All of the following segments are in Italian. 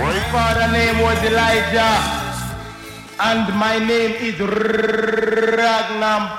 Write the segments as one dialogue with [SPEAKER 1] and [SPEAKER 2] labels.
[SPEAKER 1] My father name was Elijah. And my name is Ragnar. Ragnar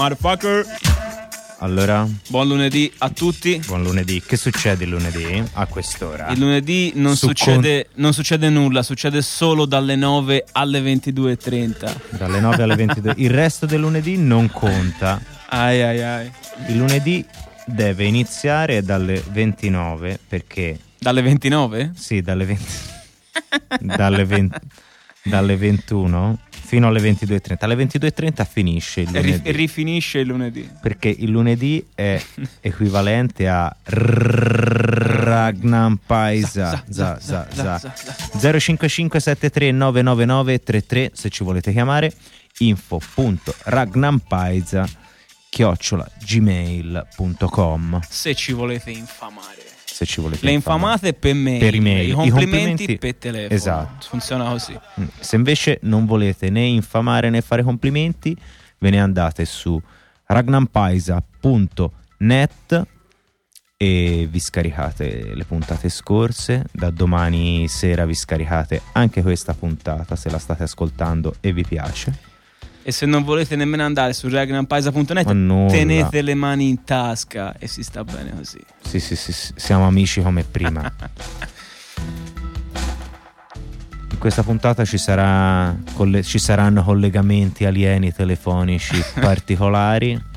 [SPEAKER 2] Motherfucker.
[SPEAKER 3] Allora,
[SPEAKER 2] Buon lunedì a tutti.
[SPEAKER 3] buon lunedì. Che succede il lunedì a quest'ora?
[SPEAKER 2] Il lunedì non
[SPEAKER 3] Su
[SPEAKER 2] succede, non succede nulla, succede solo dalle 9 alle 22.30.
[SPEAKER 3] Dalle 9 alle 22. Il resto del lunedì non conta.
[SPEAKER 2] Ai ai ai.
[SPEAKER 3] Il lunedì deve iniziare dalle 29 perché
[SPEAKER 2] Dalle 29?
[SPEAKER 3] sì, dalle 20 dalle, 20 dalle 21 fino alle 22:30. Alle 22:30 finisce il lunedì.
[SPEAKER 2] e rifinisce il lunedì.
[SPEAKER 3] perché il lunedì è equivalente a Ragnan Paisa za, za, za. 0557399933 se ci volete chiamare info.ragnanpaisa chiocciola gmail.com
[SPEAKER 2] Se ci volete infamare.
[SPEAKER 3] Se ci volete
[SPEAKER 2] Le infamate per mail.
[SPEAKER 3] Per email.
[SPEAKER 2] I
[SPEAKER 3] I
[SPEAKER 2] complimenti,
[SPEAKER 3] complimenti-
[SPEAKER 2] per telefono.
[SPEAKER 3] Esatto.
[SPEAKER 2] Funziona così.
[SPEAKER 3] Mm. Se invece non volete né infamare né fare complimenti, ve ne andate su ragnampaisa.net e vi scaricate le puntate scorse. Da domani sera vi scaricate anche questa puntata se la state ascoltando e vi piace.
[SPEAKER 2] E se non volete nemmeno andare su ragnampaisa.net, tenete le mani in tasca e si sta bene così.
[SPEAKER 3] Sì, sì, sì, sì, siamo amici come prima. In questa puntata ci, sarà ci saranno collegamenti alieni telefonici particolari.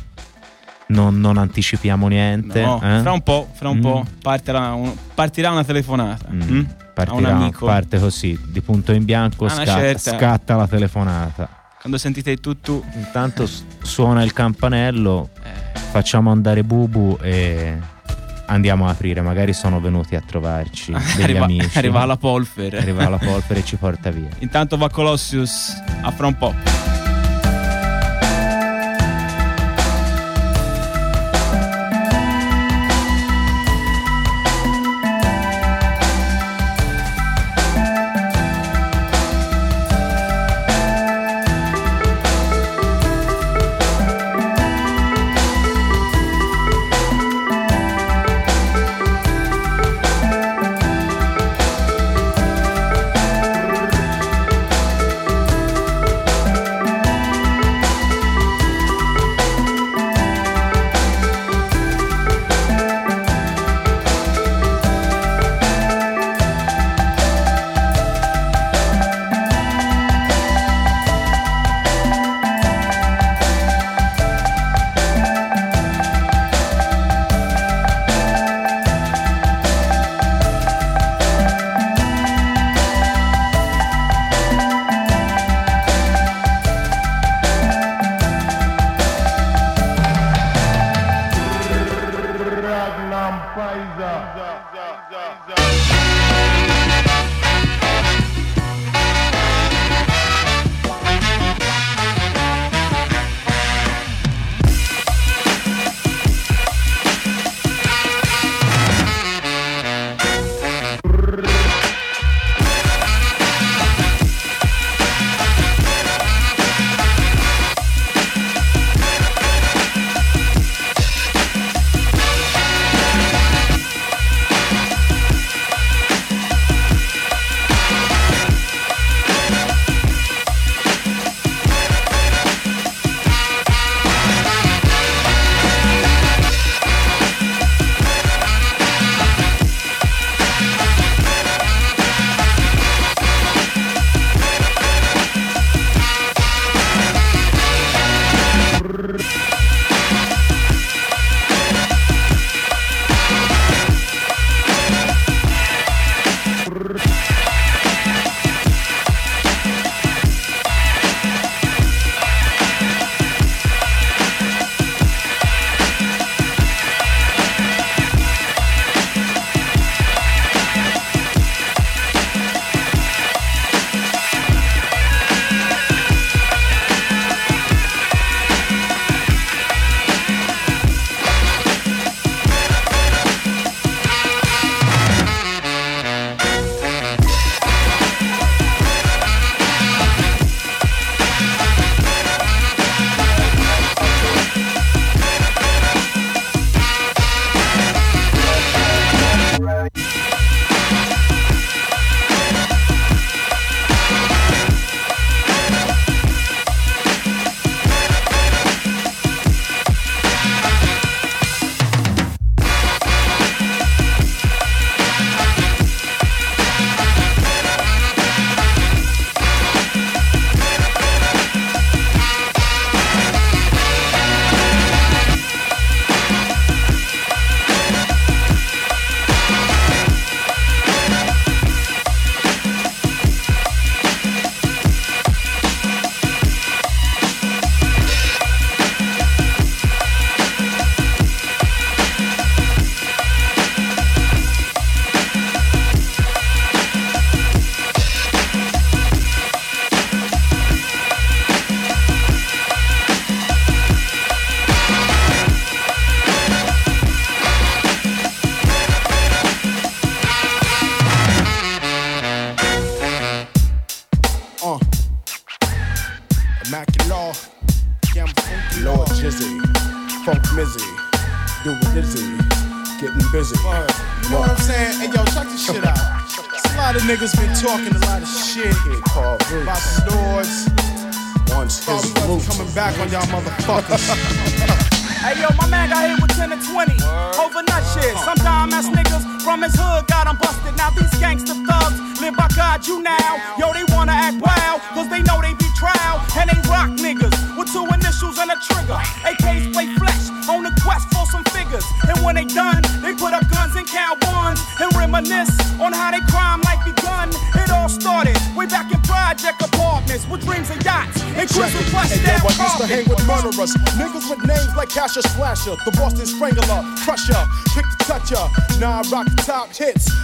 [SPEAKER 3] Non, non anticipiamo niente.
[SPEAKER 2] No,
[SPEAKER 3] eh?
[SPEAKER 2] fra un po', fra un
[SPEAKER 3] Mm.
[SPEAKER 2] po' partirà, un- partirà una telefonata.
[SPEAKER 3] Mm.
[SPEAKER 2] mm?
[SPEAKER 3] Partirà,
[SPEAKER 2] un
[SPEAKER 3] parte così, di punto in bianco,
[SPEAKER 2] Ah,
[SPEAKER 3] scatta, scatta la telefonata.
[SPEAKER 2] Quando sentite tutù,
[SPEAKER 3] Intanto suona il campanello,
[SPEAKER 2] eh,
[SPEAKER 3] facciamo andare Bubu e andiamo a aprire. Magari sono venuti a trovarci degli
[SPEAKER 2] arriva,
[SPEAKER 3] amici.
[SPEAKER 2] arriva la polvere.
[SPEAKER 3] Arriva la polvere e ci porta via.
[SPEAKER 2] Intanto va Colossius, a fra un po'.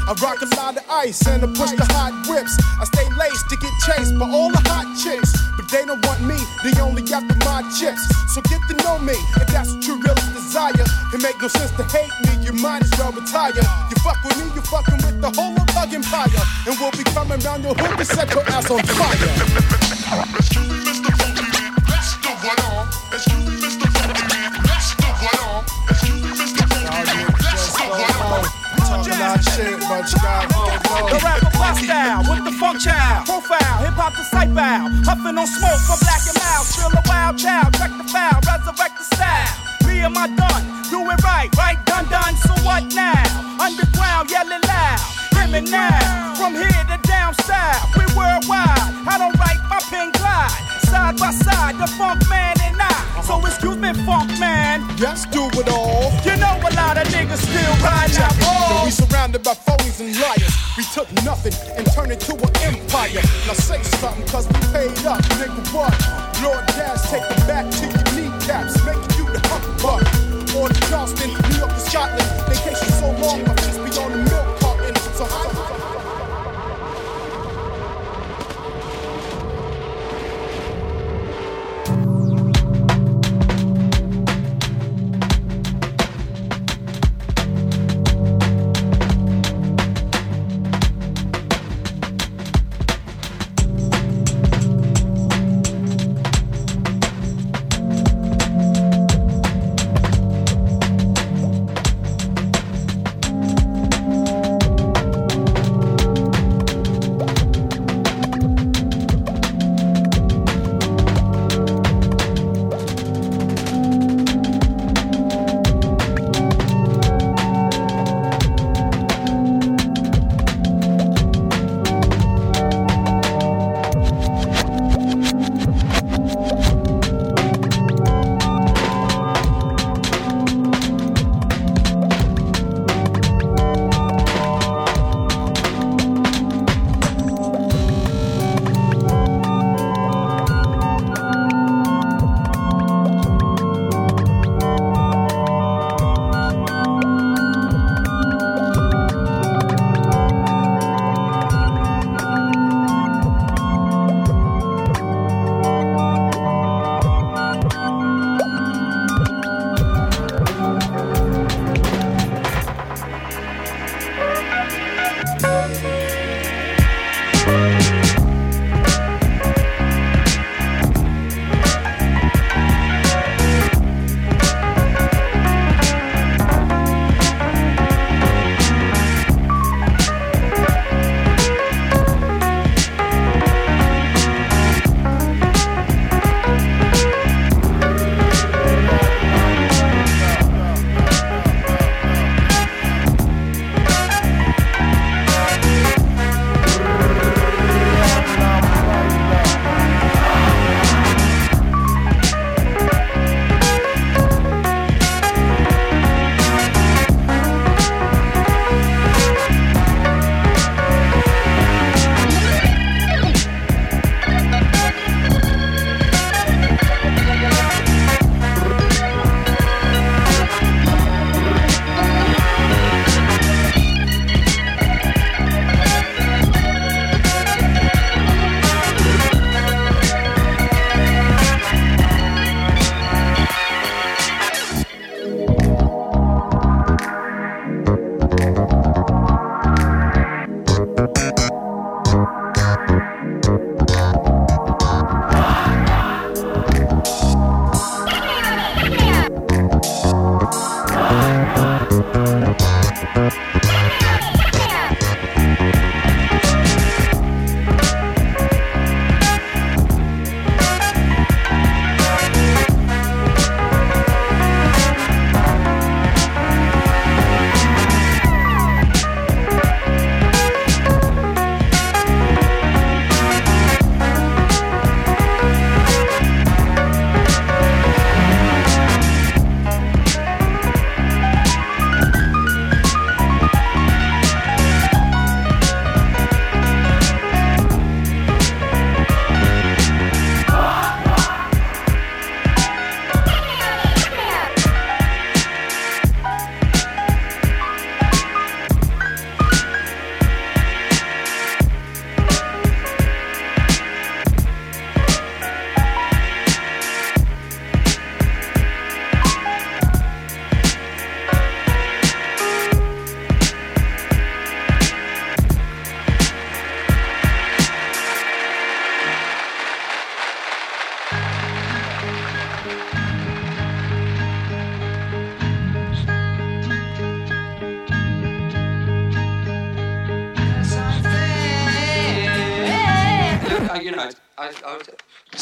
[SPEAKER 4] I rock a lot of ice and I push the hot whips. I stay laced to get chased by all the hot chicks. But they don't want me, they only after my chips. So get to know me if that's what you really desire. It make no sense to hate me, you might as well retire. You fuck with me, you fucking with the whole of Empire. And we'll be coming round your hood to set your ass on fire. Shit, but you got
[SPEAKER 5] The rapper bust style with the funk child. Profile, hip hop disciple. Huffing on smoke from black and mild. Trill a wild child. Check the foul, resurrect the style. Me and my done, do it right, right done done. So what now? Underground yelling loud. Hear me now. From here to down south, we worldwide. I don't write my pen glide. Side by side, the funk man and I. So uh-huh. excuse me, funk man.
[SPEAKER 4] Yes, do it all.
[SPEAKER 5] You know a lot of niggas still ride out balls.
[SPEAKER 4] we oh. surrounded by phonies and liars. We took nothing and turned it to an empire. Now say something, cause we paid up, nigga what? Lord Gas, take it back to your kneecaps, making you the hump buck. Or to Charleston, New York to Scotland. Vacation so long, my be on the milk carton. So I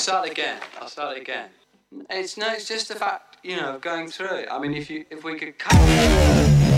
[SPEAKER 6] start again. I'll start again. It's no, it's just the fact, you know, of going through it. I mean, if you, if we could cut.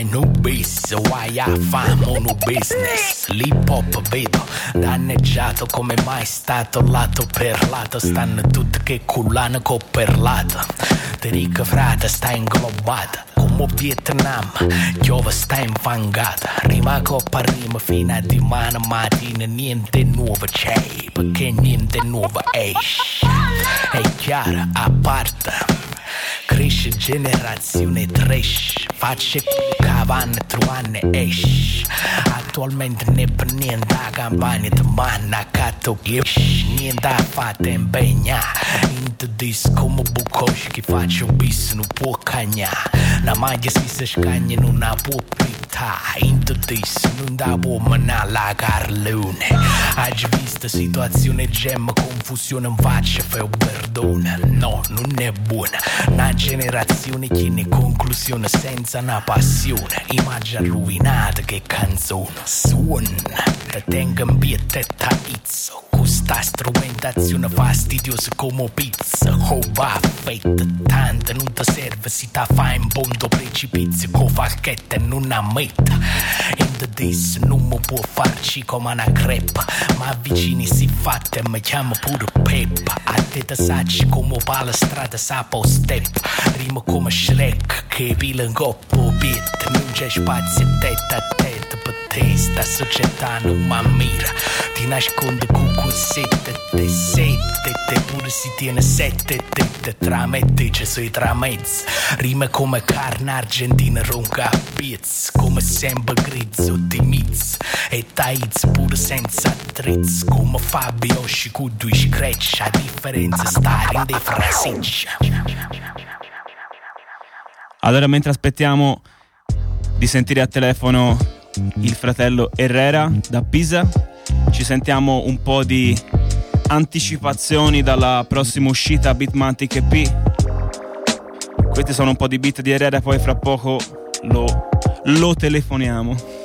[SPEAKER 7] Fai no bis, why I famo no business. L'hip hop vedo, danneggiato come mai stato lato per lato, stanno tutti che cullano coperlato. Ti dico frate, sta inglobata, come Vietnam, piove sta infangata. Rima coppa rima fino a dimani mattina, niente nuovo c'è, perché niente nuovo esce. È chiaro, a parte. Cresce generazione trash Facce cavanne, truanne esh Attualmente ne per niente a campagna di manna Catto ish Niente a fate impegna Into this come Bukowski Faccio bis non può cagna La maglia si si scagna non ha può pittà Into this non da può manà la carlone. Hai visto situazione gemma Confusione in faccia fai un perdone. No, non è buona. Una generazione che ne conclusione senza una passione. Immagine rovinata che canzone. Suona. Te tengo in piede taizzo Questa strumentazione fastidiosa come pizza Oh va fatta tanta non ti serve si ta fa in bondo precipizio Con falchetta e non ammetta In the this non mi può farci come una crepa Ma avvicini si fatta e mi chiama pure Peppa A te te sacci come pala strada sapo step. Rima come Shrek che pila in coppo beat Non c'è spazio testa a testa per te Sta società non mi ammira Ti nasconde con cosette te sette Te pure si tiene sette tette Tra me e te ci sei tra mezzi Rima come carne argentina ronca pizz Come sempre grezzo di miz E taiz pure senza attrezzi Come Fabio con due scratch A differenza stare in dei frasicci
[SPEAKER 2] Allora, mentre aspettiamo di sentire a telefono il fratello Herrera da Pisa, ci sentiamo un po' di anticipazioni dalla prossima uscita Beatmatic EP. Questi sono un po' di beat di Herrera, poi fra poco lo, lo telefoniamo.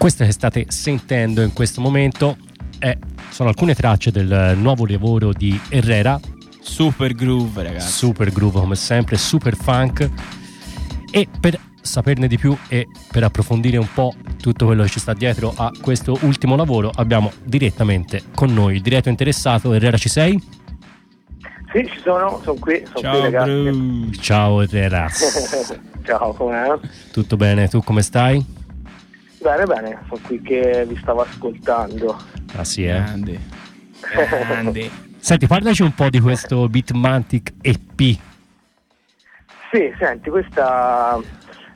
[SPEAKER 8] Queste che state sentendo in questo momento è- sono alcune tracce del nuovo lavoro di Herrera,
[SPEAKER 2] Super groove, ragazzi.
[SPEAKER 8] super groove come sempre, super funk. E per saperne di più e per approfondire un po' tutto quello che ci sta dietro a questo ultimo lavoro, abbiamo direttamente con noi il diretto interessato. Herrera, ci sei?
[SPEAKER 9] Sì, ci sono, sono qui, sono
[SPEAKER 2] Ciao,
[SPEAKER 9] qui ragazzi.
[SPEAKER 2] bro.
[SPEAKER 8] Ciao Herrera,
[SPEAKER 9] Ciao, com'è?
[SPEAKER 8] tutto bene? Tu come stai?
[SPEAKER 9] Bene, bene, sono qui che vi stavo ascoltando.
[SPEAKER 8] Ah sì, eh.
[SPEAKER 2] Grandi. Grandi.
[SPEAKER 8] Senti, parlaci un po' di questo Beatmantic EP.
[SPEAKER 9] Sì, senti, questa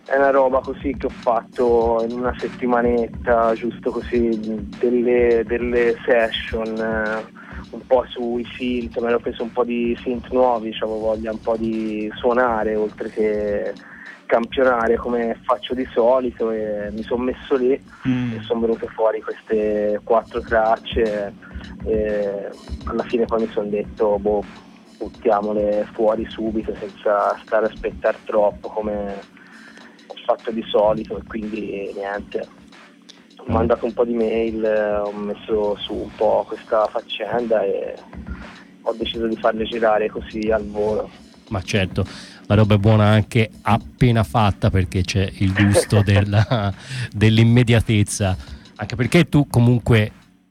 [SPEAKER 9] è una roba così che ho fatto in una settimanetta, giusto così, delle, delle session, eh, un po' sui synth, mi ero preso un po' di synth nuovi, avevo voglia un po' di suonare oltre che campionare come faccio di solito e mi sono messo lì e sono venute fuori queste quattro tracce e alla fine poi mi sono detto boh buttiamole fuori subito senza stare a aspettare troppo come ho fatto di solito e quindi niente. Ho mandato un po' di mail ho messo su un po' questa faccenda e ho deciso di farle girare così al volo.
[SPEAKER 8] Ma certo, la roba è buona anche appena fatta perché c'è il gusto della- dell'immediatezza. Anche perché tu comunque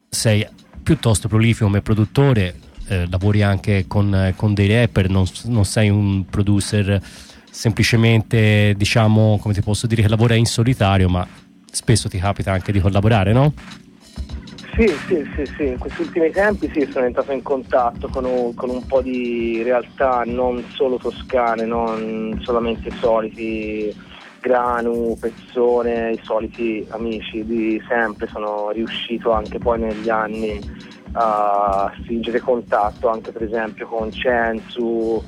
[SPEAKER 8] sei piuttosto prolifico come produttore, eh, lavori anche con, con dei rapper, non, non sei un producer semplicemente, diciamo, come ti posso dire, che lavora in solitario, ma spesso ti capita anche di collaborare, no?
[SPEAKER 9] Sì, sì, sì, sì, in questi ultimi tempi sì, sono entrato in contatto con un, con un po' di realtà non solo toscane, non solamente i soliti granu, pezzone, i soliti amici di sempre, sono riuscito anche poi negli anni a stringere contatto anche per esempio con Censu,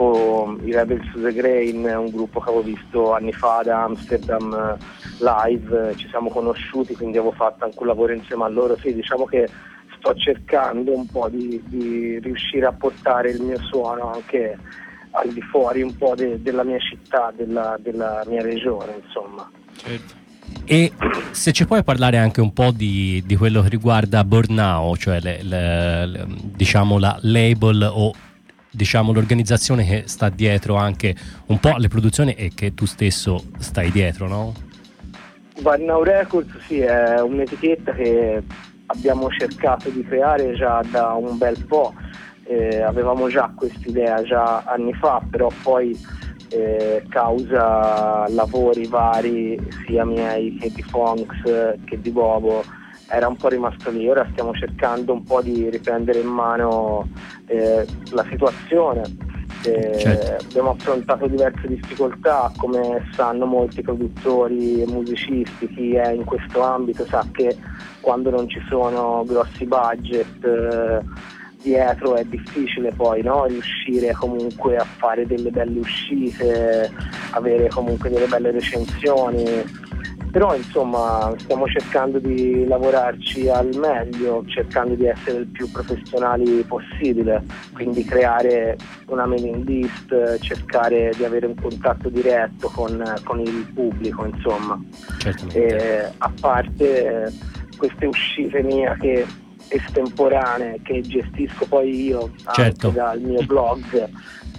[SPEAKER 9] con i Rebels to the Grain, un gruppo che avevo visto anni fa ad Amsterdam eh, live, eh, ci siamo conosciuti, quindi avevo fatto anche un lavoro insieme a loro. Sì, diciamo che sto cercando un po' di, di riuscire a portare il mio suono anche al di fuori un po' de- della mia città, della, della mia regione, insomma.
[SPEAKER 8] E se ci puoi parlare anche un po' di, di quello che riguarda Bornao, cioè le- le- le- diciamo la label o diciamo l'organizzazione che sta dietro anche un po' alle produzioni e che tu stesso stai dietro, no?
[SPEAKER 9] Varnau Records sì, è un'etichetta che abbiamo cercato di creare già da un bel po', Eh, avevamo già quest'idea già anni fa, però poi eh, causa lavori vari sia miei che di Fonks eh, che di Bobo era un po' rimasto lì, ora stiamo cercando un po' di riprendere in mano eh, la situazione. Eh,
[SPEAKER 8] Certo.
[SPEAKER 9] Abbiamo affrontato diverse difficoltà, come sanno molti produttori e musicisti, chi è in questo ambito sa che quando non ci sono grossi budget eh, dietro è difficile poi no? riuscire comunque a fare delle belle uscite, avere comunque delle belle recensioni. Però insomma stiamo cercando di lavorarci al meglio, cercando di essere il più professionali possibile, quindi creare una mailing list, cercare di avere un contatto diretto con, con il pubblico, insomma. E, a parte eh, queste uscite mie che estemporanee che gestisco poi io anche
[SPEAKER 8] Certo.
[SPEAKER 9] dal mio blog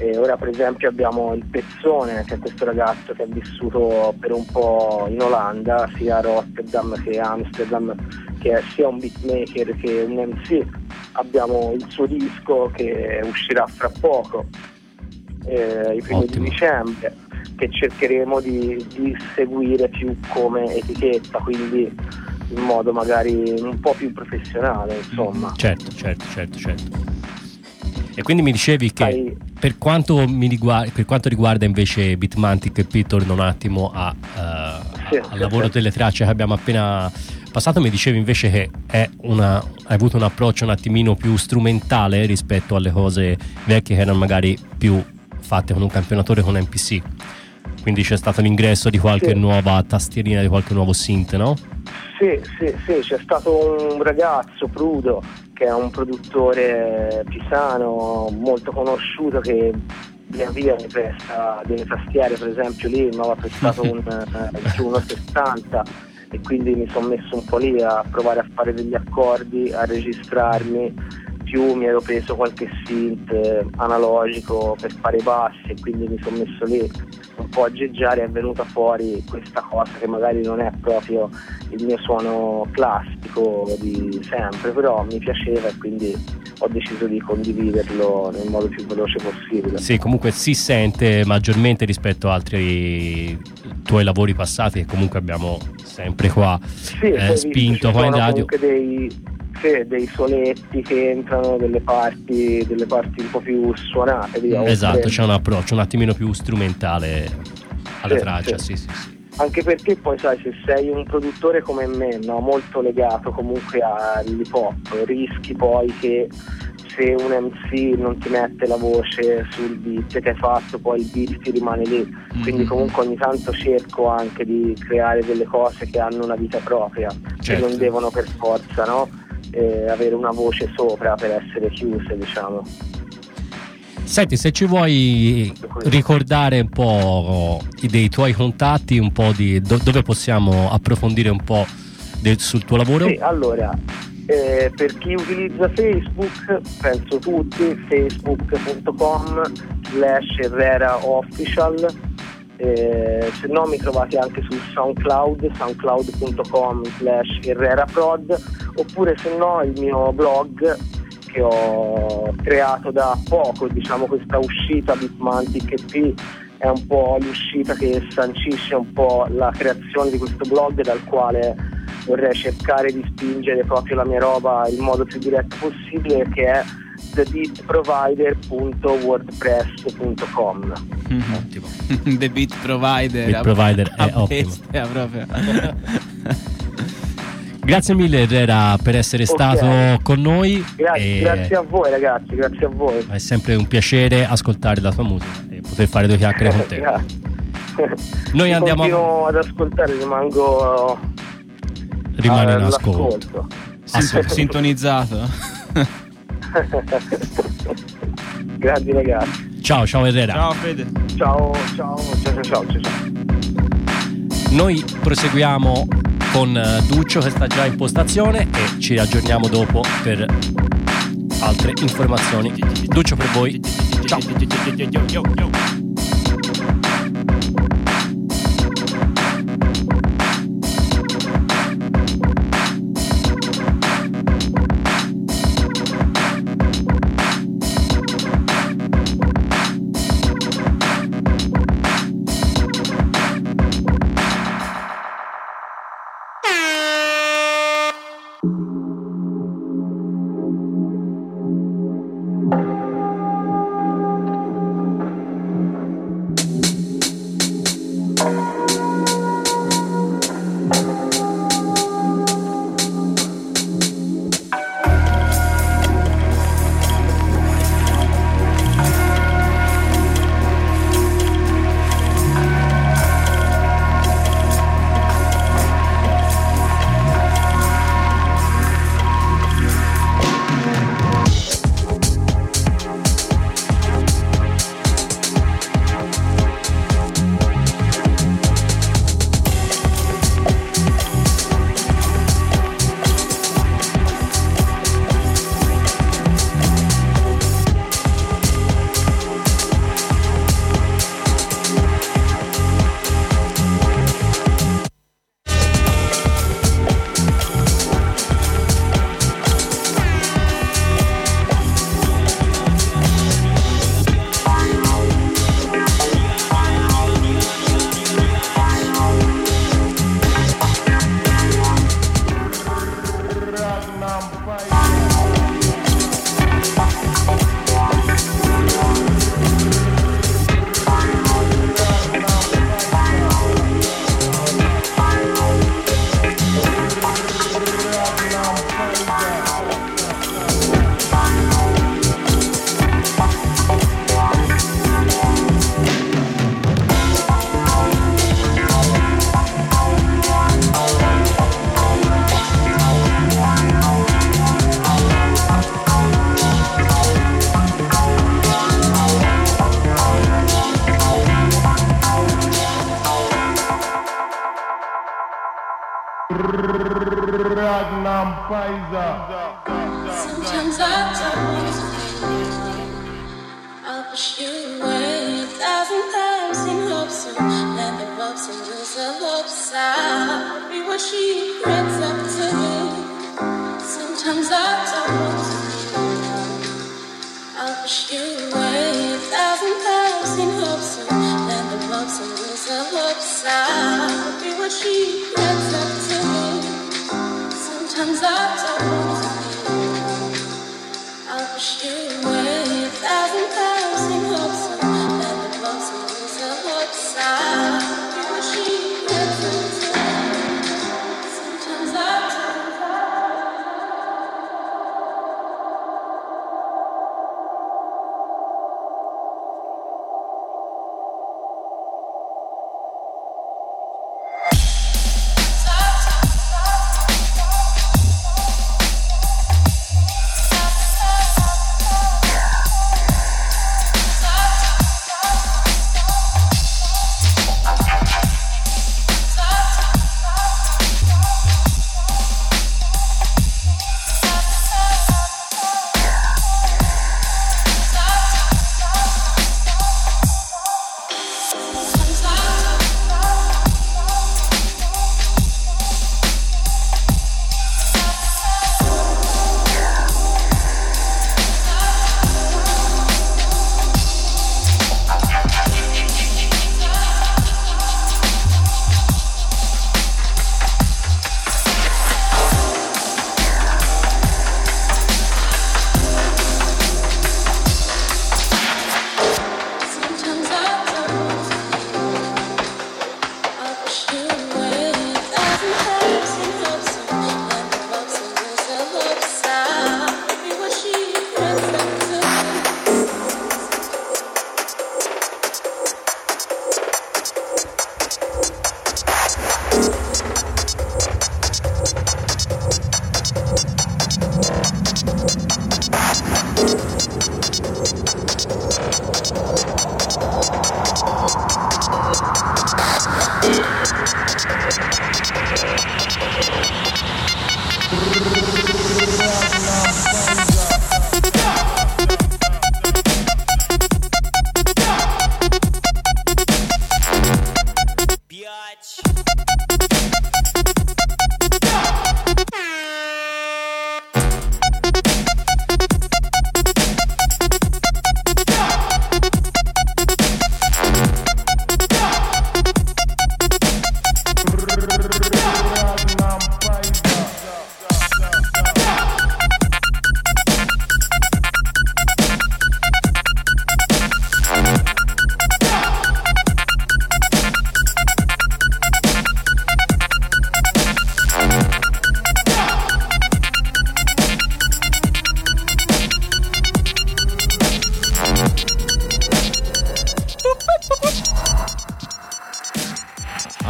[SPEAKER 9] e ora per esempio abbiamo il Pezzone che è questo ragazzo che ha vissuto per un po' in Olanda sia a Rotterdam che a Amsterdam che è sia un beatmaker che un MC abbiamo il suo disco che uscirà fra poco eh, i primi
[SPEAKER 8] Ottimo.
[SPEAKER 9] di dicembre che cercheremo di, di seguire più come etichetta quindi in modo magari un po' più professionale insomma
[SPEAKER 8] Certo, certo, certo, certo. E quindi mi dicevi che
[SPEAKER 9] Sai-
[SPEAKER 8] per quanto, mi riguarda, per quanto riguarda invece Bitmantic e Pete, torno un attimo a, eh,
[SPEAKER 9] Sì,
[SPEAKER 8] al
[SPEAKER 9] sì,
[SPEAKER 8] lavoro
[SPEAKER 9] sì.
[SPEAKER 8] delle tracce che abbiamo appena passato, mi dicevi invece che è una, hai avuto un approccio un attimino più strumentale rispetto alle cose vecchie che erano magari più fatte con un campionatore con NPC. Quindi c'è stato l'ingresso di qualche nuova tastierina, di qualche nuovo synth, no?
[SPEAKER 9] Sì, sì, sì, c'è stato un ragazzo, Prudo, che è un produttore pisano molto conosciuto che via via mi presta delle tastiere, per esempio lì mi aveva prestato un eh, Juno 60 e quindi mi sono messo un po' lì a provare a fare degli accordi, a registrarmi, più mi ero preso qualche synth eh, analogico per fare i bassi e quindi mi sono messo lì un po' a geggiare è venuta fuori questa cosa che magari non è proprio il mio suono classico di sempre, però mi piaceva e quindi ho deciso di condividerlo nel modo più veloce possibile.
[SPEAKER 8] Sì, comunque si sente maggiormente rispetto a altri tuoi lavori passati che comunque abbiamo sempre qua
[SPEAKER 9] Sì,
[SPEAKER 8] eh, spinto qua in radio.
[SPEAKER 9] comunque dei, sì, dei soletti che entrano delle parti, delle parti un po' più suonate. oltre-
[SPEAKER 8] Esatto, c'è un approccio un attimino più strumentale alla
[SPEAKER 9] Sì,
[SPEAKER 8] traccia,
[SPEAKER 9] sì.
[SPEAKER 8] sì, sì.
[SPEAKER 9] Anche perché poi sai, se sei un produttore come me, no, molto legato comunque all'hip hop, rischi poi che se un MC non ti mette la voce sul beat che hai fatto, poi il beat ti rimane lì. Quindi
[SPEAKER 8] Mhm.
[SPEAKER 9] comunque ogni tanto cerco anche di creare delle cose che hanno una vita propria, che
[SPEAKER 8] Certo.
[SPEAKER 9] non devono per forza no, eh, avere una voce sopra per essere chiuse, diciamo.
[SPEAKER 8] Senti, se ci vuoi ricordare un po' dei tuoi contatti, un po' di do- dove possiamo approfondire un po' del- sul tuo lavoro?
[SPEAKER 9] Sì, allora, eh, per chi utilizza Facebook, penso tutti, facebook.com slash Herrera Official, eh, se no mi trovate anche su SoundCloud, soundcloud.com slash Herrera Prod, oppure se no il mio blog che ho creato da poco, diciamo questa uscita Bitmantic EP è un po' l'uscita che sancisce un po' la creazione di questo blog dal quale vorrei cercare di spingere proprio la mia roba in modo più diretto possibile che è thebeatprovider.wordpress.com
[SPEAKER 2] Ottimo. The Beat Provider.
[SPEAKER 8] Beat Provider è
[SPEAKER 2] a
[SPEAKER 8] ottimo.
[SPEAKER 2] proprio.
[SPEAKER 8] Grazie mille Herrera per essere
[SPEAKER 9] Ok.
[SPEAKER 8] stato con noi.
[SPEAKER 9] Grazie,
[SPEAKER 8] e
[SPEAKER 9] grazie a voi ragazzi, grazie a voi.
[SPEAKER 8] È sempre un piacere ascoltare la tua musica e poter fare due chiacchiere con te. Noi andiamo a-
[SPEAKER 9] continuo ad ascoltare, rimango
[SPEAKER 8] Rimani in
[SPEAKER 9] all'ascolto.
[SPEAKER 8] ascolto.
[SPEAKER 2] Sin- sintonizzato.
[SPEAKER 9] Grazie ragazzi.
[SPEAKER 8] Ciao, ciao Herrera.
[SPEAKER 2] Ciao Fede.
[SPEAKER 9] Ciao, ciao, ciao, ciao, ciao, ciao.
[SPEAKER 8] Noi proseguiamo con eh, Duccio che sta già in postazione e ci aggiorniamo dopo per altre informazioni. Duccio per voi. Ciao.
[SPEAKER 10] still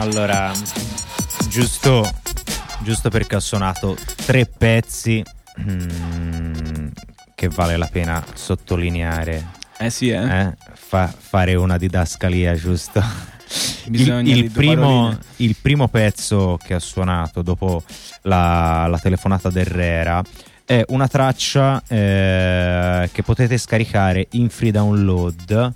[SPEAKER 3] Allora, giusto, giusto perché ho suonato tre pezzi mm, che vale la pena sottolineare.
[SPEAKER 2] Eh sì, eh.
[SPEAKER 3] eh, fa- fare una didascalia, giusto?
[SPEAKER 2] Bisogna
[SPEAKER 3] il, il primo, il primo pezzo che ha suonato dopo la, la telefonata d'Herrera è una traccia eh, che potete scaricare in free download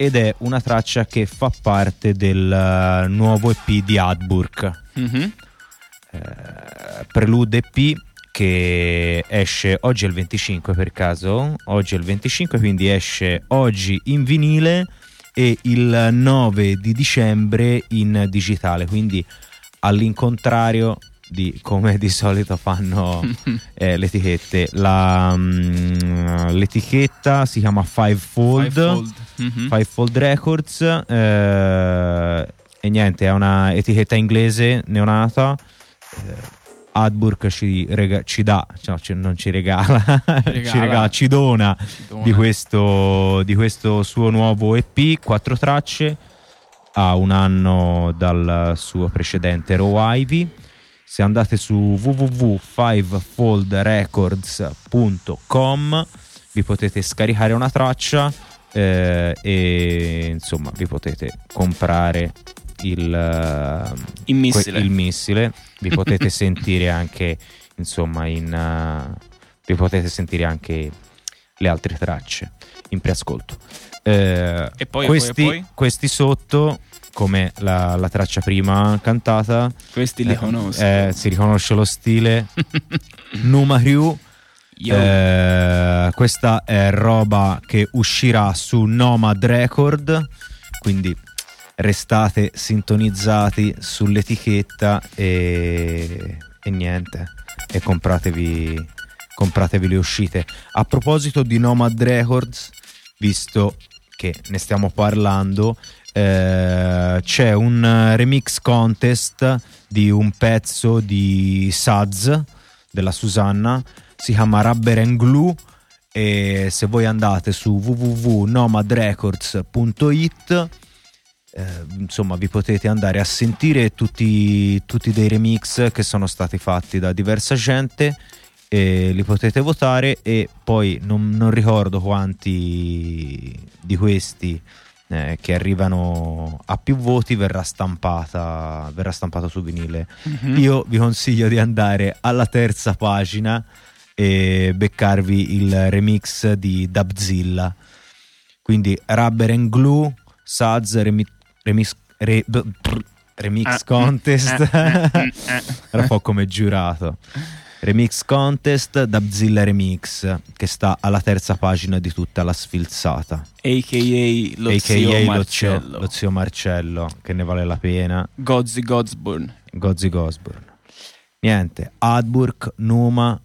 [SPEAKER 3] ed è una traccia che fa parte del eh, nuovo EP di Adburg.
[SPEAKER 2] Mhm.
[SPEAKER 3] Eh, Prelude EP che esce oggi è il 25 per caso oggi è il 25 quindi esce oggi in vinile e il 9 di dicembre in digitale quindi all'incontrario di come di solito fanno eh, le etichette La, mm, l'etichetta si chiama Fivefold
[SPEAKER 2] Fivefold. Mhm.
[SPEAKER 3] Fivefold Records eh, e niente è una etichetta inglese neonata eh, Adburg ci, rega- ci dà, no, ci- non ci regala,
[SPEAKER 2] regala.
[SPEAKER 3] ci regala, ci dona,
[SPEAKER 2] dona.
[SPEAKER 3] Di, questo, di questo suo nuovo EP, quattro tracce, a un anno dal suo precedente Raw Ivy. Se andate su www.fivefoldrecords.com vi potete scaricare una traccia eh, e insomma vi potete comprare il,
[SPEAKER 2] Il missile.
[SPEAKER 3] il missile. vi potete sentire anche insomma in, eh, vi potete sentire anche le altre tracce in preascolto. Eh,
[SPEAKER 2] E poi,
[SPEAKER 3] questi,
[SPEAKER 2] poi, e poi?
[SPEAKER 3] questi sotto, come la, la traccia prima cantata,
[SPEAKER 2] Questi li
[SPEAKER 3] eh,
[SPEAKER 2] conosco.
[SPEAKER 3] eh, si riconosce lo stile. Numa Ryu. Eh, questa è roba che uscirà su Nomad Record. Quindi restate sintonizzati sull'etichetta e, e niente. E compratevi, compratevi le uscite. A proposito di Nomad Records, visto che ne stiamo parlando, eh, c'è un remix contest di un pezzo di Saz della Susanna, si chiama Rubber and Glue e se voi andate su www.nomadrecords.it eh, insomma vi potete andare a sentire tutti, tutti dei remix che sono stati fatti da diversa gente e li potete votare e poi non, non ricordo quanti di questi eh, che arrivano a più voti verrà stampata verrà stampata su vinile
[SPEAKER 2] Mhm.
[SPEAKER 3] io vi consiglio di andare alla terza pagina e beccarvi il remix di Dubzilla quindi Rubber and Glue Saz remi- remix re- b- brr, remix
[SPEAKER 2] Ah,
[SPEAKER 3] contest
[SPEAKER 2] mm, eh, eh, eh.
[SPEAKER 3] era un po' come giurato remix contest Dubzilla remix che sta alla terza pagina di tutta la sfilzata
[SPEAKER 2] a.k.a. lo
[SPEAKER 3] a.k.a.
[SPEAKER 2] zio
[SPEAKER 3] lo, zio,
[SPEAKER 2] Marcello.
[SPEAKER 3] lo zio Marcello che ne vale la pena
[SPEAKER 2] Gozzi Godsburn.
[SPEAKER 3] Gozzi Gosburn niente Adburg Numa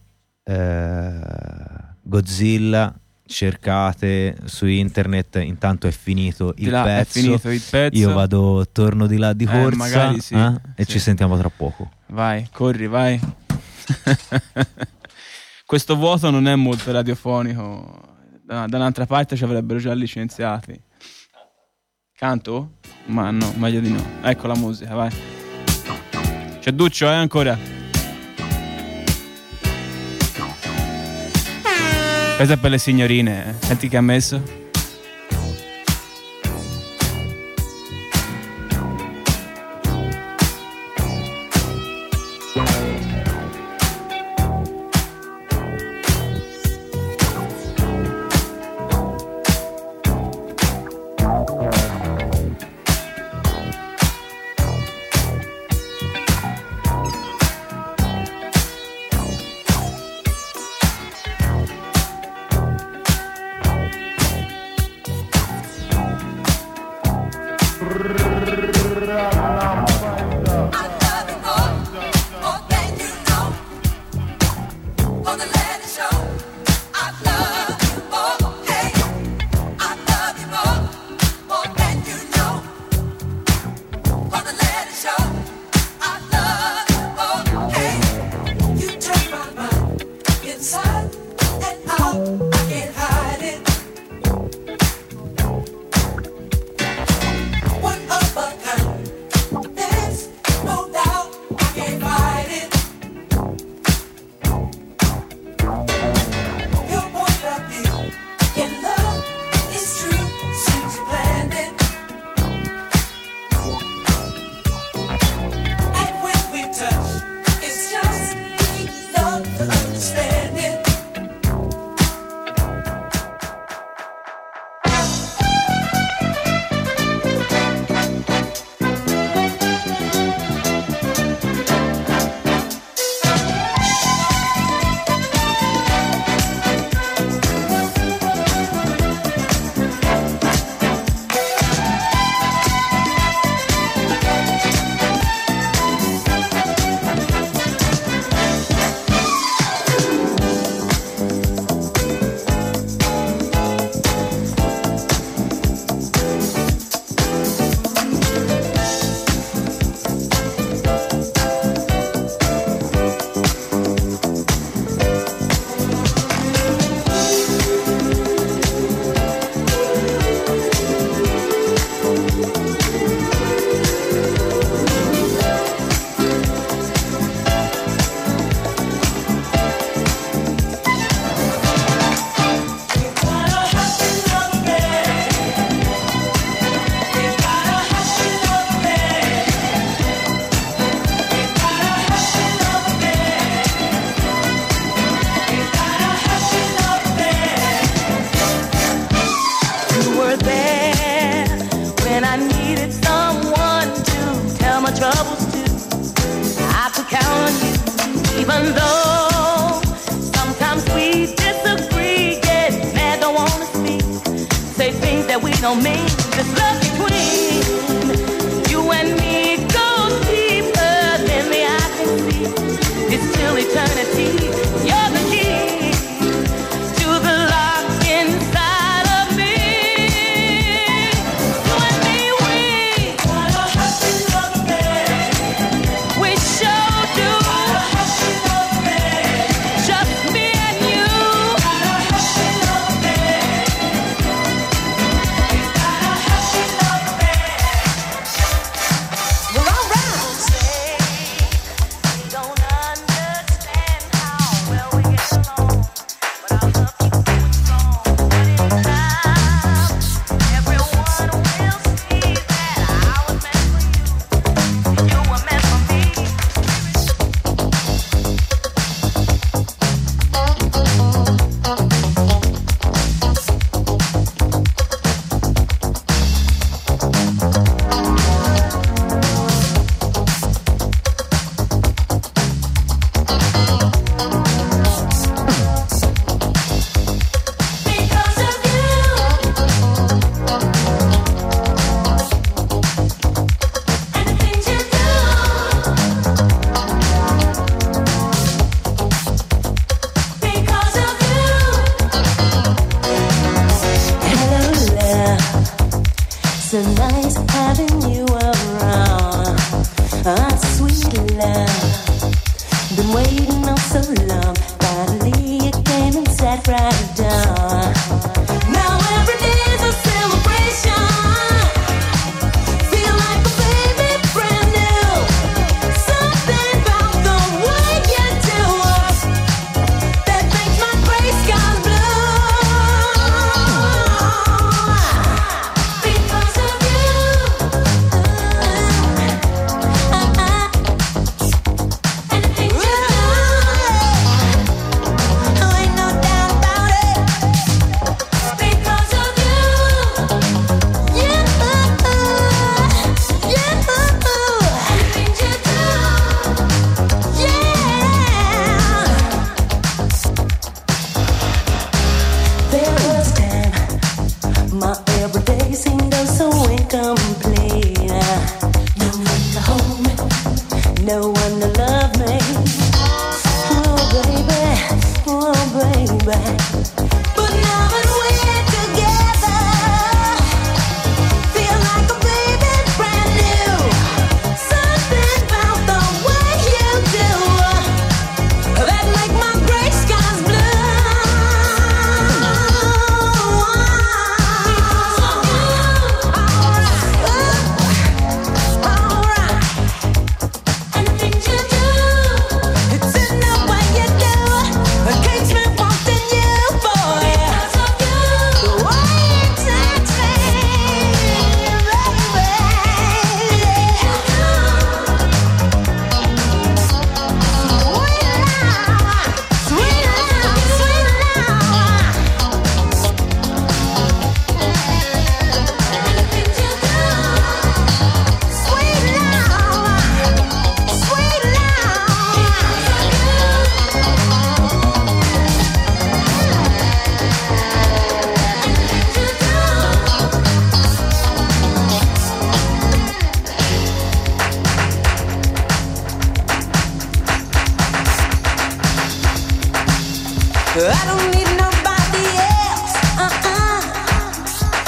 [SPEAKER 3] Godzilla cercate su internet intanto è finito il
[SPEAKER 2] là è
[SPEAKER 3] pezzo
[SPEAKER 2] finito il pezzo.
[SPEAKER 3] io vado torno di là di
[SPEAKER 2] Eh,
[SPEAKER 3] corsa
[SPEAKER 2] magari sì,
[SPEAKER 3] eh, e
[SPEAKER 2] sì.
[SPEAKER 3] ci sentiamo tra poco
[SPEAKER 2] Vai, corri, vai. Questo vuoto non è molto radiofonico. Da, da un'altra parte ci avrebbero già licenziati. Canto? Ma no, meglio di no. Ecco la musica, vai. C'è Duccio, eh, ancora. Questa è per le signorine, eh. Senti che ha messo?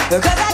[SPEAKER 10] 가자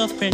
[SPEAKER 10] of
[SPEAKER 11] pain.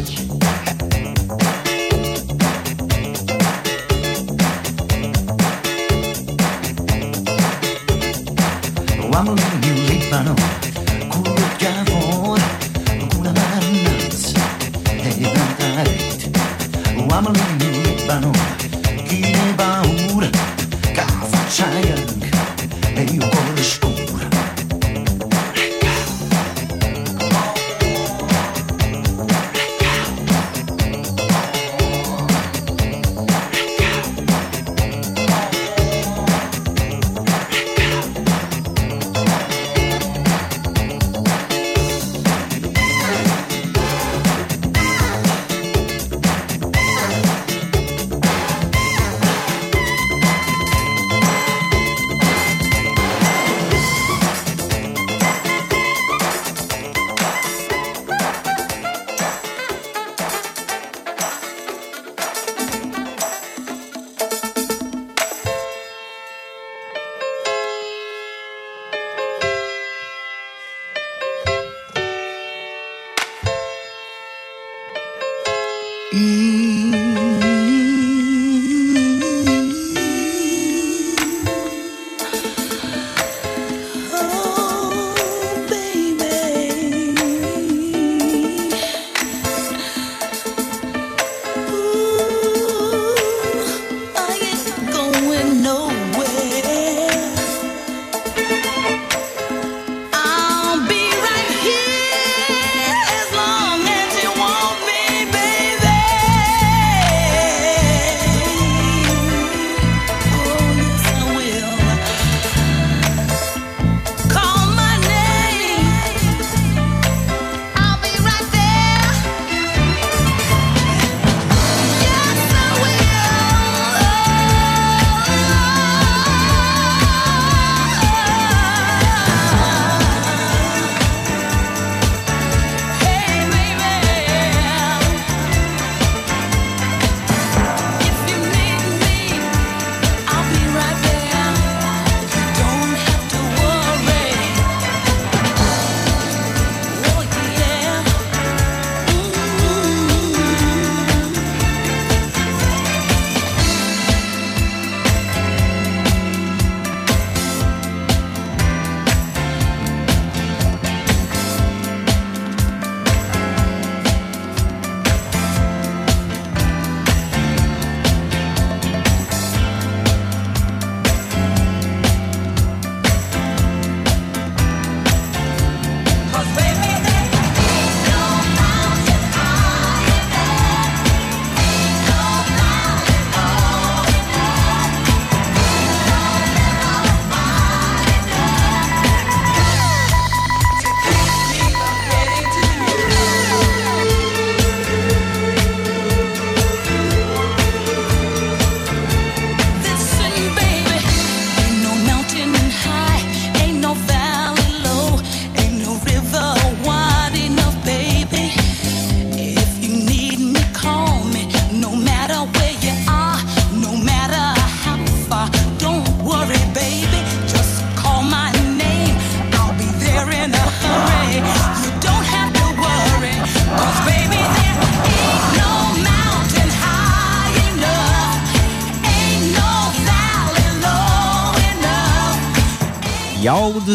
[SPEAKER 11] much.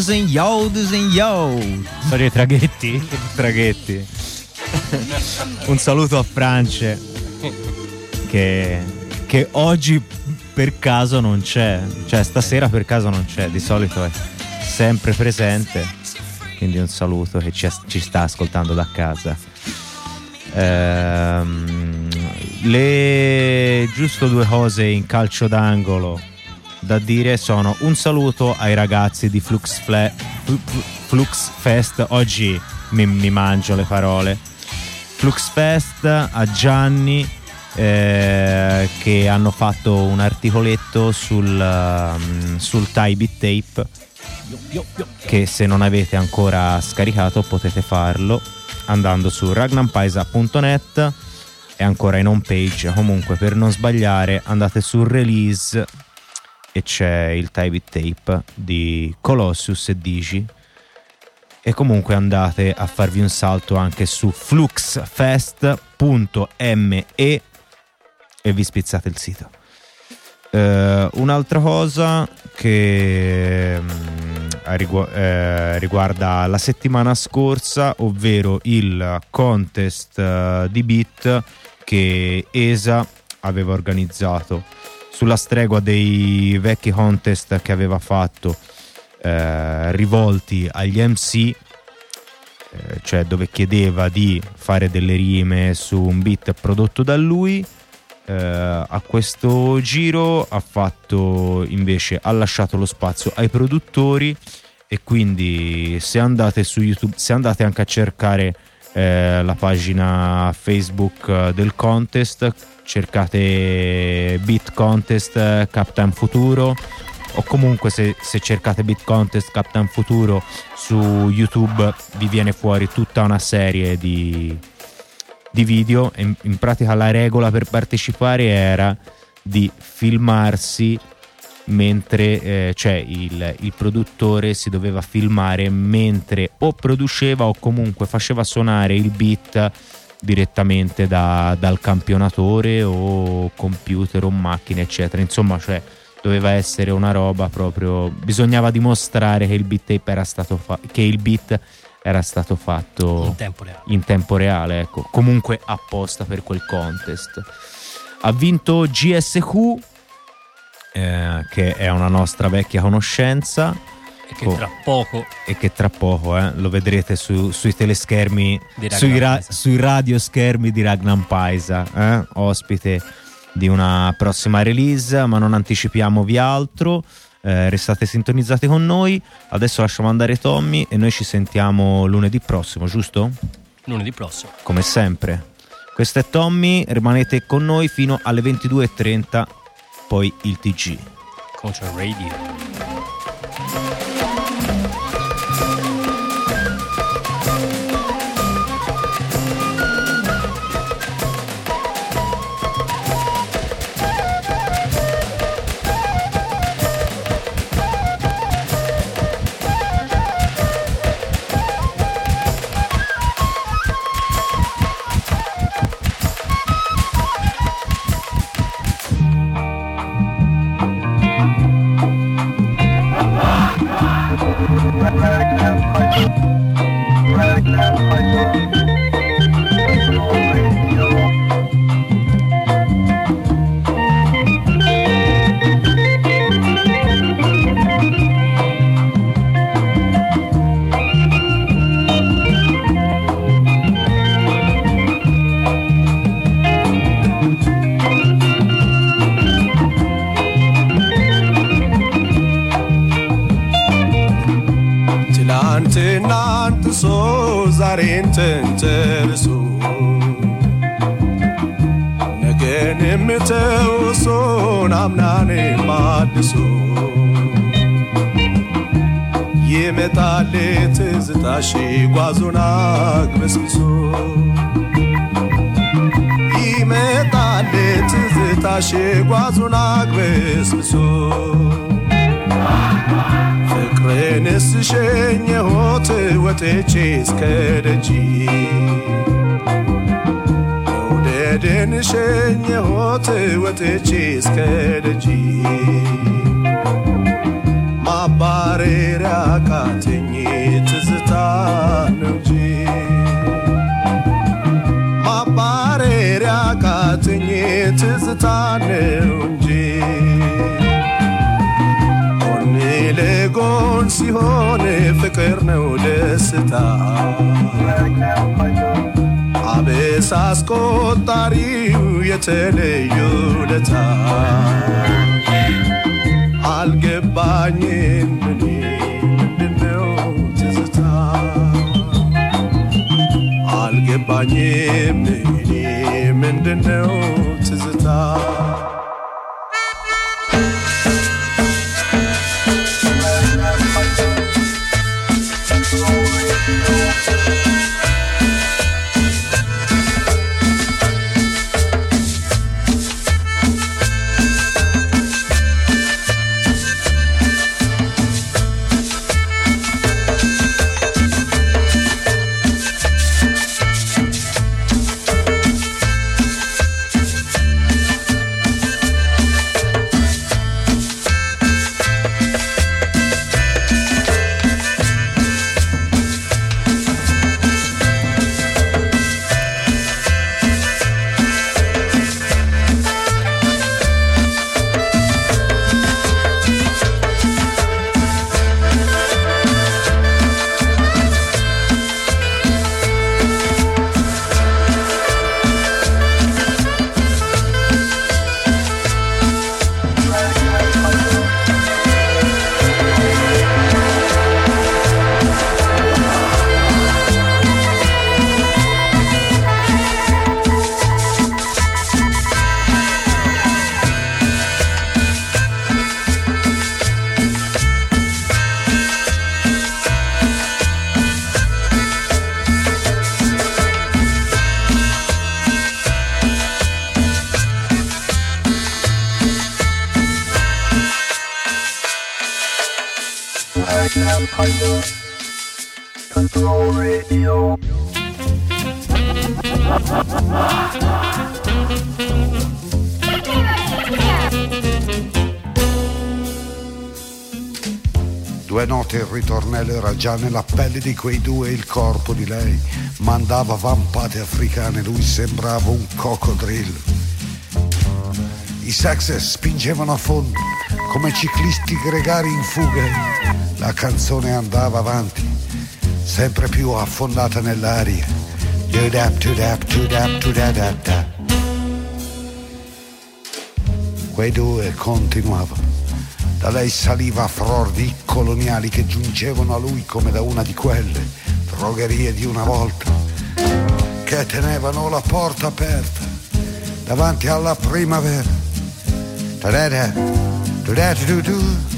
[SPEAKER 11] And
[SPEAKER 3] Yodus and Yo.
[SPEAKER 8] Traghetti?
[SPEAKER 3] Traghetti. Un saluto a France che, che oggi per caso non c'è, cioè stasera per caso non c'è, di solito è sempre presente, quindi un saluto che ci, ci sta ascoltando da casa. Ehm, le giusto due cose in calcio d'angolo da dire sono un saluto ai ragazzi di Flux, Fle- Flu- Flu- Flux Fest. Oggi mi, mi mangio le parole. Flux Fest a Gianni eh, che hanno fatto un articoletto sul, um, sul Beat Tape che se non avete ancora scaricato potete farlo andando su ragnampaisa.net è ancora in home page comunque per non sbagliare andate su release e c'è il Thai Beat Tape di Colossus e Digi e comunque andate a farvi un salto anche su fluxfest.me e vi spizzate il sito. Eh, un'altra cosa che mm, rigu- eh, riguarda la settimana scorsa, ovvero il contest eh, di beat che ESA aveva organizzato sulla stregua dei vecchi contest che aveva fatto eh, rivolti agli MC, eh, cioè dove chiedeva di fare delle rime su un beat prodotto da lui. Eh, a questo giro ha fatto invece ha lasciato lo spazio ai produttori e quindi se andate su YouTube se andate anche a cercare eh, la pagina Facebook eh, del contest. Cercate Beat Contest eh, Captain Futuro. O comunque se, se cercate Beat Contest Captain Futuro su YouTube vi viene fuori tutta una serie di, di video. In, in pratica la regola per partecipare era di filmarsi mentre eh, cioè il, il produttore si doveva filmare mentre o produceva o comunque faceva suonare il beat direttamente da- dal campionatore o computer o macchine eccetera insomma cioè doveva essere una roba proprio bisognava dimostrare che il beat tape era stato fa- che il beat era stato fatto
[SPEAKER 8] In tempo reale.
[SPEAKER 3] in tempo reale, ecco comunque apposta per quel contest ha vinto GSQ eh, che è una nostra vecchia conoscenza
[SPEAKER 8] E che tra poco
[SPEAKER 3] e che tra poco eh, lo vedrete su- sui teleschermi, sui, ra- sui radioschermi di Ragnar Paisa, eh, ospite di una prossima release, ma non anticipiamovi altro. eh, restate sintonizzati con noi. Adesso lasciamo andare Tommy e noi ci sentiamo lunedì prossimo, giusto?
[SPEAKER 8] lunedì prossimo.
[SPEAKER 3] Come sempre. Questo è Tommy, rimanete con noi fino alle 22.30, poi il TG.
[SPEAKER 8] Contra Radio.
[SPEAKER 12] እኔም ምተው እሱን አምና እኔም አድሶ ይመጣል ትዝታሽ ጓዙን አግበስብሶ። ይመጣል ትዝታሽ ጓዙን አግበስብሶ። ፍቅርን ስሸኘሆት ወጥቼ እስከ ደጅ መውደድን ሸኘሁት ወጥቼ እስከ ደጅ ማባረሪያ ቃተኝ ትዝታ ነው እንጂ ማባረሪያ ቃተኝ ትዝታ ነው እንጂ ጎን ለጎን ሲሆን ፍቅር ነው ደስታ አበሳ አስቆጣሪው የተለዩ ለታ አልገባኝም ምንድነው ትዝታ? አልገባኝም ምንድነው ትዝታ
[SPEAKER 13] Due note il ritornello era già nella pelle di quei due il corpo di lei mandava vampate africane, lui sembrava un coccodrillo. I sax spingevano a fondo come ciclisti gregari in fuga. La canzone andava avanti, sempre più affondata nell'aria. Quei due continuavano. Da lei saliva fror di coloniali che giungevano a lui come da una di quelle drogherie di una volta, che tenevano la porta aperta davanti alla primavera. do da do do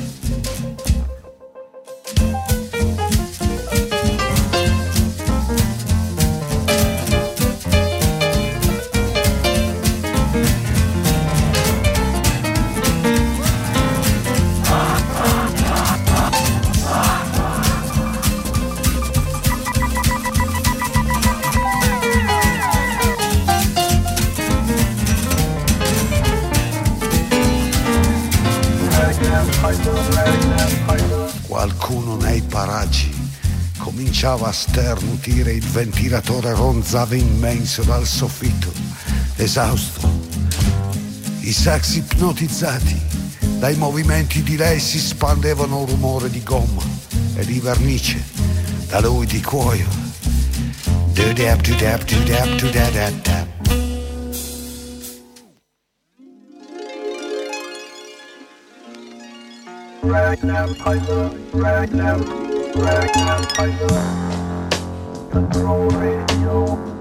[SPEAKER 13] sternutire, il ventilatore ronzava immenso dal soffitto, esausto. I sax ipnotizzati dai movimenti di lei si spandevano un rumore di gomma e di vernice, da lui di cuoio.
[SPEAKER 14] Ragnar Piper, Ragnar, Ragnar Piper, Control Radio.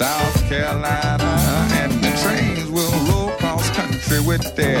[SPEAKER 15] South Carolina, and the trains will roll cross country with their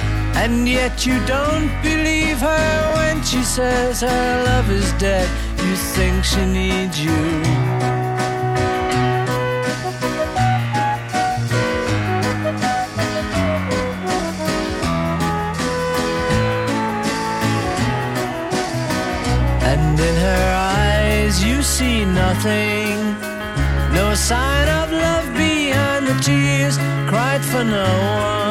[SPEAKER 16] and yet you don't believe her when she says her love is dead. You think she needs you. And in her eyes you see nothing. No sign of love behind the tears cried for no one.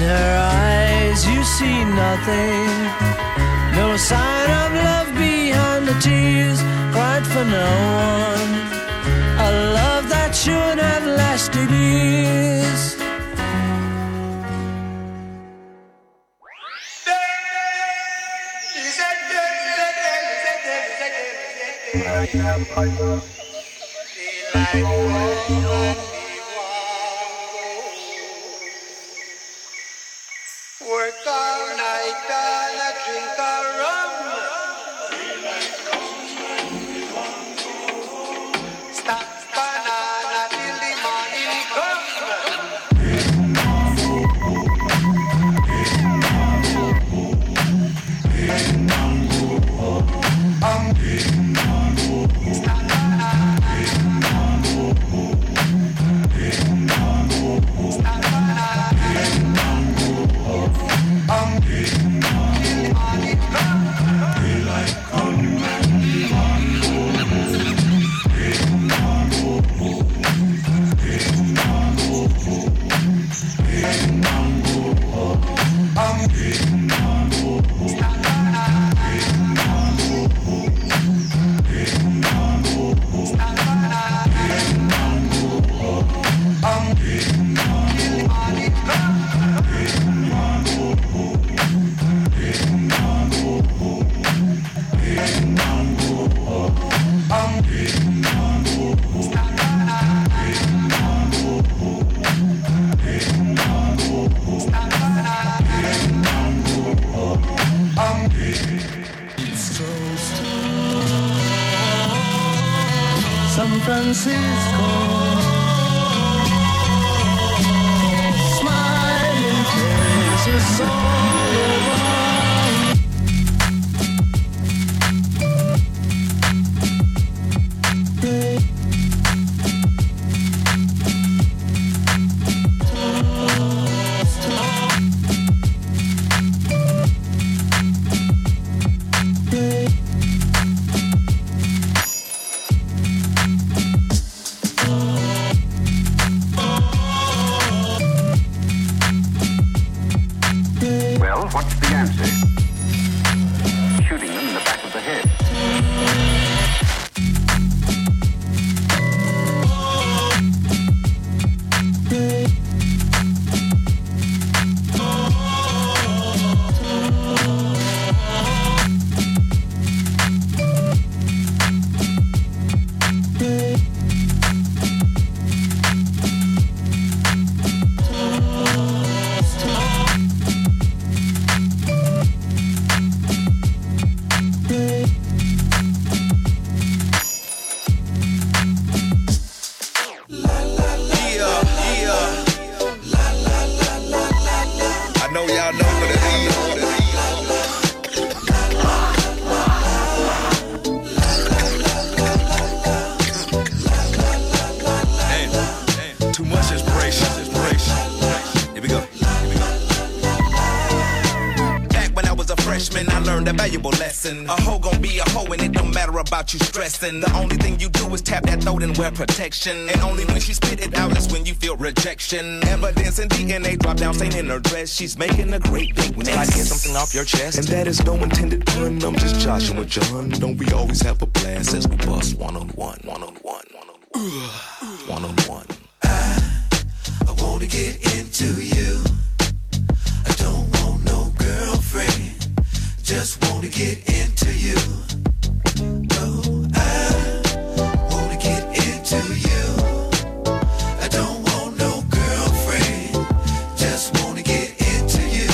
[SPEAKER 16] her eyes you see nothing. No sign of love behind the tears cried for no one. A love that should have lasted years.
[SPEAKER 17] Work a
[SPEAKER 18] valuable lesson. A hoe gon' be a hoe and it don't matter about you stressing. The only thing you do is tap that throat and wear protection. And only when she spit it out is when you feel rejection. Evidence and DNA drop down, stain in her dress. She's making a great big when I get something off your chest. And that is no intended pun. I'm just Joshua John. Don't we always have a blast as we bust one on one, one on one, one on one, one on one.
[SPEAKER 19] I wanna get into you. Just wanna get into you. Oh, I wanna get into you. I don't want no girlfriend. Just wanna get into you.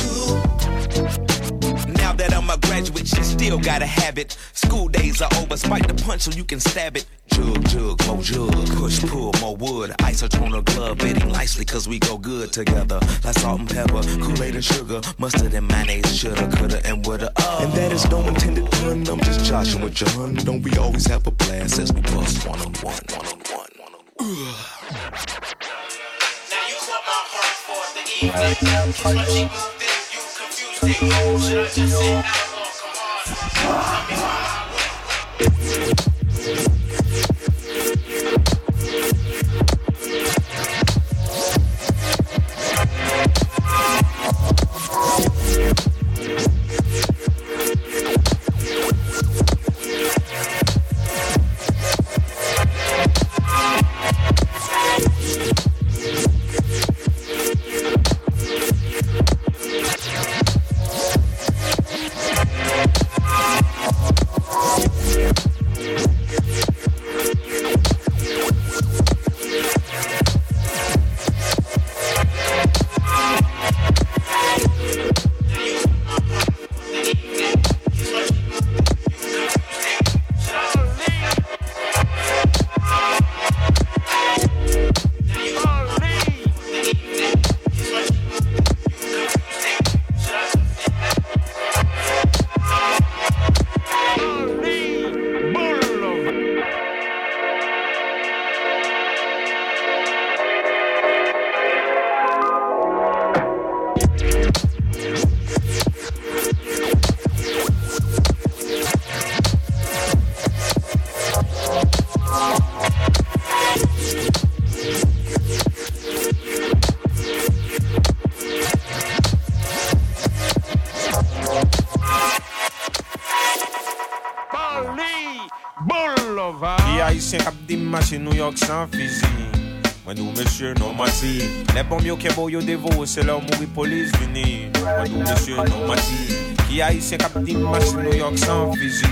[SPEAKER 18] Now that I'm a graduate, she still gotta have it. School days are over, spike the punch so you can stab it. Jug, jug, more jug, push, pull, more wood. Isotone a glove, fitting nicely cause we go good together. Like salt and pepper, Kool-Aid and sugar, mustard and mayonnaise, shoulda, coulda, and woulda. Oh. And that is no intended pun, I'm just joshing with John. Don't we always have a blast as we bust one on one, one on one, one on one.
[SPEAKER 20] Qui kap New York sans fizi Mwen dou mesye non mati Le bon yo ke yo devo Se lor mouri polis vini Mwen dou non mati Qui haïtien kap di New York sans fizi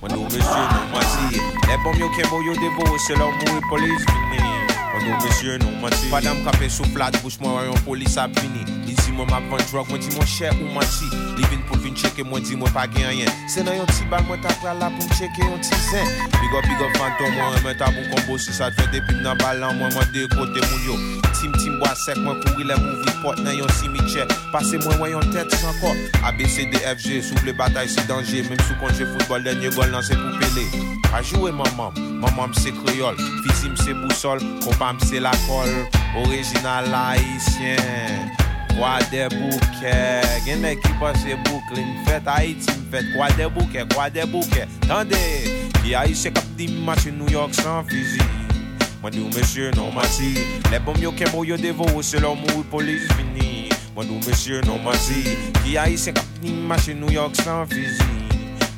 [SPEAKER 20] Mwen dou mesye non mati Le bon yo ke yo devo Se lor mouri polis vini Mwen dou mesye non mati Padam kape sou flat bouch mwen rayon polis ap vini di mwen map van drog Mwen di mwen chè ou mati Li vin pou vin cheke mwen di mwen pa gen rien. Se nan yon ti bag mwen tak la la pou m cheke yon ti zen Big up big up fantom mwen remen tabou kombo Si sa te fè depim nan balan mwen mwen de kote moun yo. Tim tim bois sek mwen kouri le mouvri pot nan yon simiche Pase mwen wè yon tèt san kop ABCDFG souble batay si danje Mem sou konje football denye gol nan se pou pele A joue mamam, mamam se kriol Fizim se bousol, kompam se la kol Original haïtien Kwa de bouke, gen nek ki pase Brooklyn Fet Haiti m fet, kwa de bouke, kwa de bouke Tande, ki a se kap di machi New York san fizi Mwen di ou mesye non mati Le bom yo kembo yo devo, se lor mou polis vini Mwen di ou mesye non mati Ki a se kap di machi New York san fizi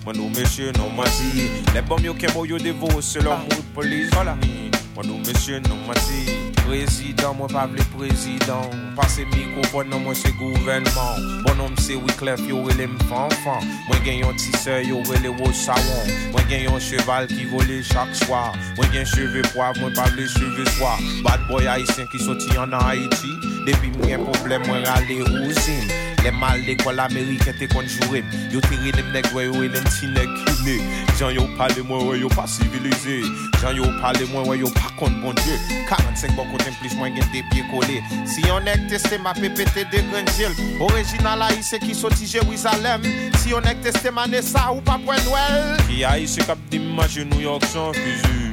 [SPEAKER 20] Mwen di ou mesye non mati Le bom yo kembo yo devo, se lor mou polis vini Mwen di ou mesye non mati Prezident, mwen pa vle prezident Pase mikrofon nan mwen se gouvenman Bonom se wiklef yo wele mfanfan Mwen gen yon tise yo wele wosawon Mwen gen yon cheval ki vole chak swa Mwen gen cheve poav, mwen pa vle cheve swa Bad boy haisyen ki soti yon an Haiti Depi mwen problem mwen rale ouzin Le mal l'ekol Ameriken te konjurem Yo tire dem nek wè yo e lem ti nek kine Jan yo pale mwen wè yo pa sivilize Jan yo pale mwen wè yo pa kont bon die 45 bon konten plis mwen gen te pie kole Si yon ek teste ma pepete de grenjil Original Haïse ki soti Jerusalem Si yon ek teste ma nesa ou pa pwen wel Ki Haïse kap di mache New York san fizi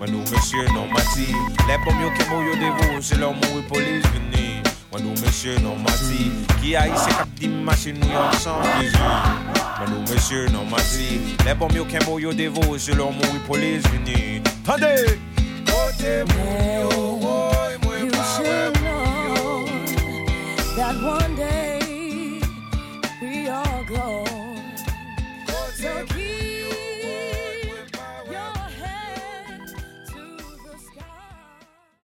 [SPEAKER 20] Mwen nou mesye non mati Le bom yo kemo yo devo Se lor mou e polis vini Mwen nou mesye nan mati Ki a ise kap di New York san Mwen nou mesye nan mati Le bom yo kembo yo devo Se lor polis vini Tande moun yo woy mwen pa
[SPEAKER 10] know that one day